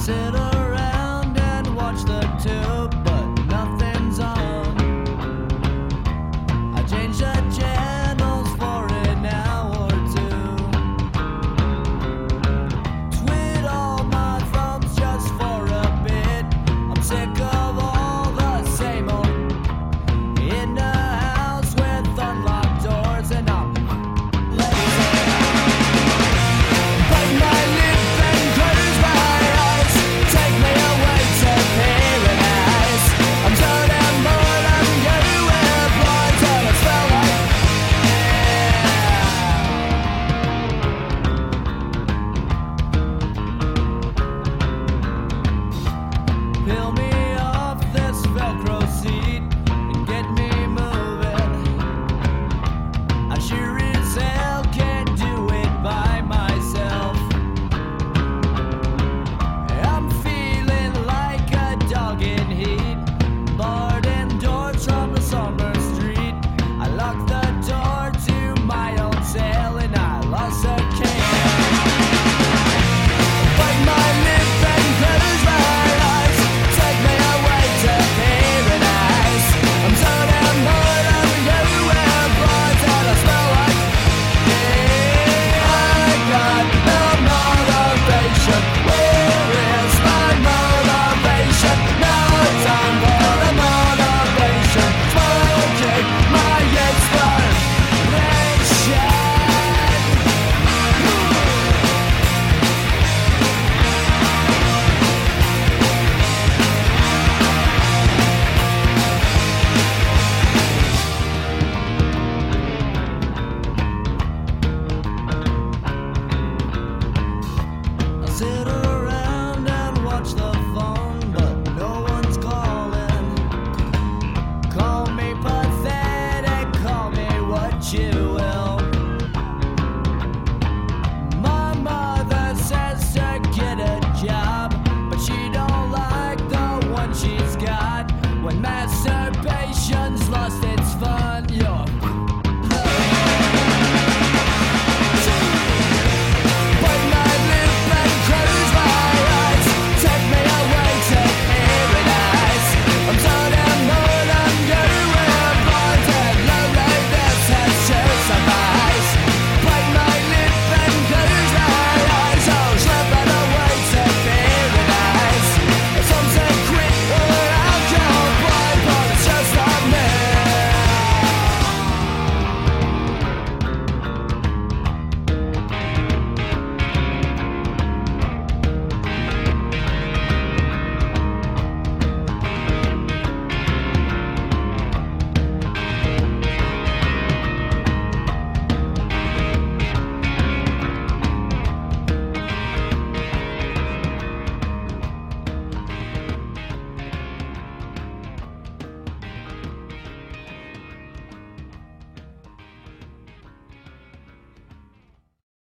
set up. Jim.